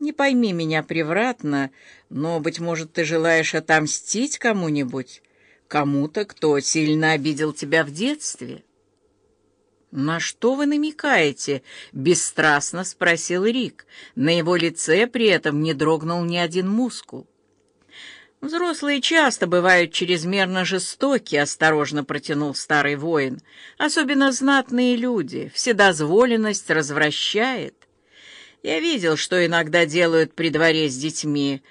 Не пойми меня превратно, но, быть может, ты желаешь отомстить кому-нибудь, кому-то, кто сильно обидел тебя в детстве». «На что вы намекаете?» — бесстрастно спросил Рик. На его лице при этом не дрогнул ни один мускул. «Взрослые часто бывают чрезмерно жестоки», — осторожно протянул старый воин. «Особенно знатные люди. Вседозволенность развращает. Я видел, что иногда делают при дворе с детьми.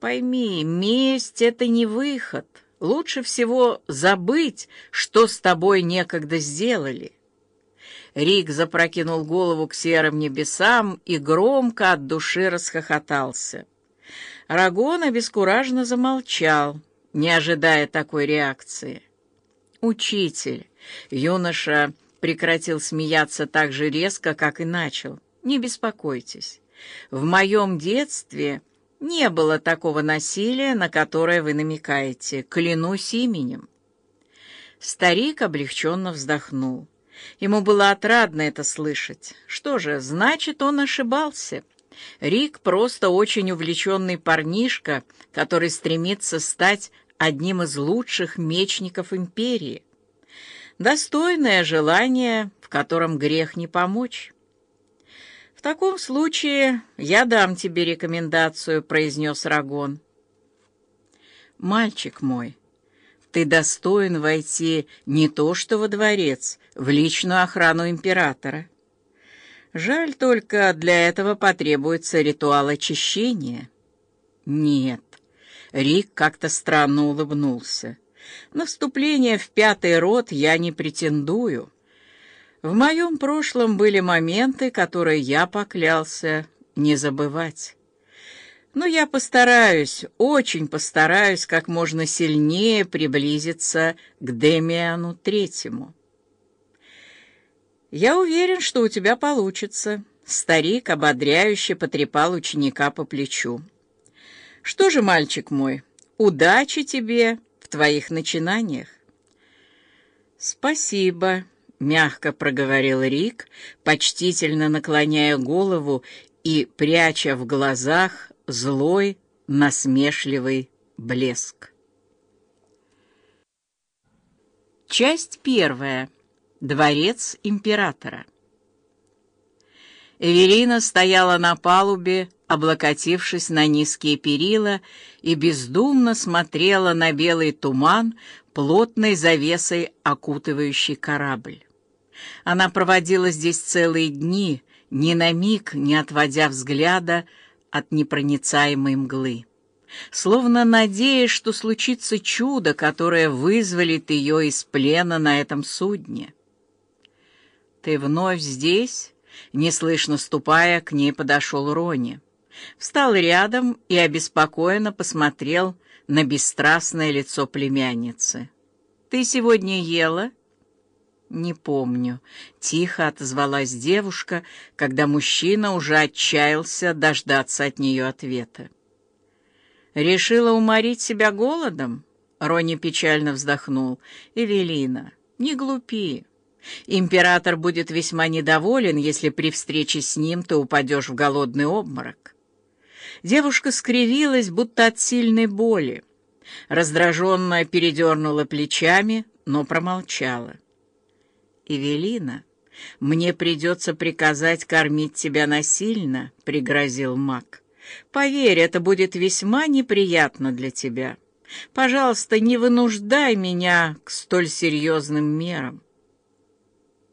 Пойми, месть — это не выход. Лучше всего забыть, что с тобой некогда сделали». Рик запрокинул голову к серым небесам и громко от души расхохотался. Рагон обескураженно замолчал, не ожидая такой реакции. «Учитель!» — юноша прекратил смеяться так же резко, как и начал. «Не беспокойтесь. В моем детстве не было такого насилия, на которое вы намекаете. Клянусь именем». Старик облегченно вздохнул. Ему было отрадно это слышать. Что же, значит, он ошибался. Рик просто очень увлеченный парнишка, который стремится стать одним из лучших мечников империи. Достойное желание, в котором грех не помочь. «В таком случае я дам тебе рекомендацию», — произнес Рагон. «Мальчик мой, ты достоин войти не то что во дворец, в личную охрану императора. Жаль только, для этого потребуется ритуал очищения. Нет. Рик как-то странно улыбнулся. На вступление в пятый род я не претендую. В моем прошлом были моменты, которые я поклялся не забывать. Но я постараюсь, очень постараюсь как можно сильнее приблизиться к Демиану Третьему. Я уверен, что у тебя получится. Старик ободряюще потрепал ученика по плечу. Что же, мальчик мой, удачи тебе в твоих начинаниях. Спасибо, мягко проговорил Рик, почтительно наклоняя голову и пряча в глазах злой, насмешливый блеск. Часть первая. Дворец императора. Эвелина стояла на палубе, облокотившись на низкие перила, и бездумно смотрела на белый туман, плотной завесой окутывающий корабль. Она проводила здесь целые дни, ни на миг не отводя взгляда от непроницаемой мглы, словно надеясь, что случится чудо, которое вызволит ее из плена на этом судне. «Ты вновь здесь?» Неслышно ступая, к ней подошел Рони. Встал рядом и обеспокоенно посмотрел на бесстрастное лицо племянницы. «Ты сегодня ела?» «Не помню», — тихо отозвалась девушка, когда мужчина уже отчаялся дождаться от нее ответа. «Решила уморить себя голодом?» — Рони печально вздохнул. «Эвелина, не глупи. Император будет весьма недоволен, если при встрече с ним ты упадешь в голодный обморок». Девушка скривилась, будто от сильной боли. Раздраженно передернула плечами, но промолчала. «Эвелина, мне придется приказать кормить тебя насильно», — пригрозил маг. «Поверь, это будет весьма неприятно для тебя. Пожалуйста, не вынуждай меня к столь серьезным мерам».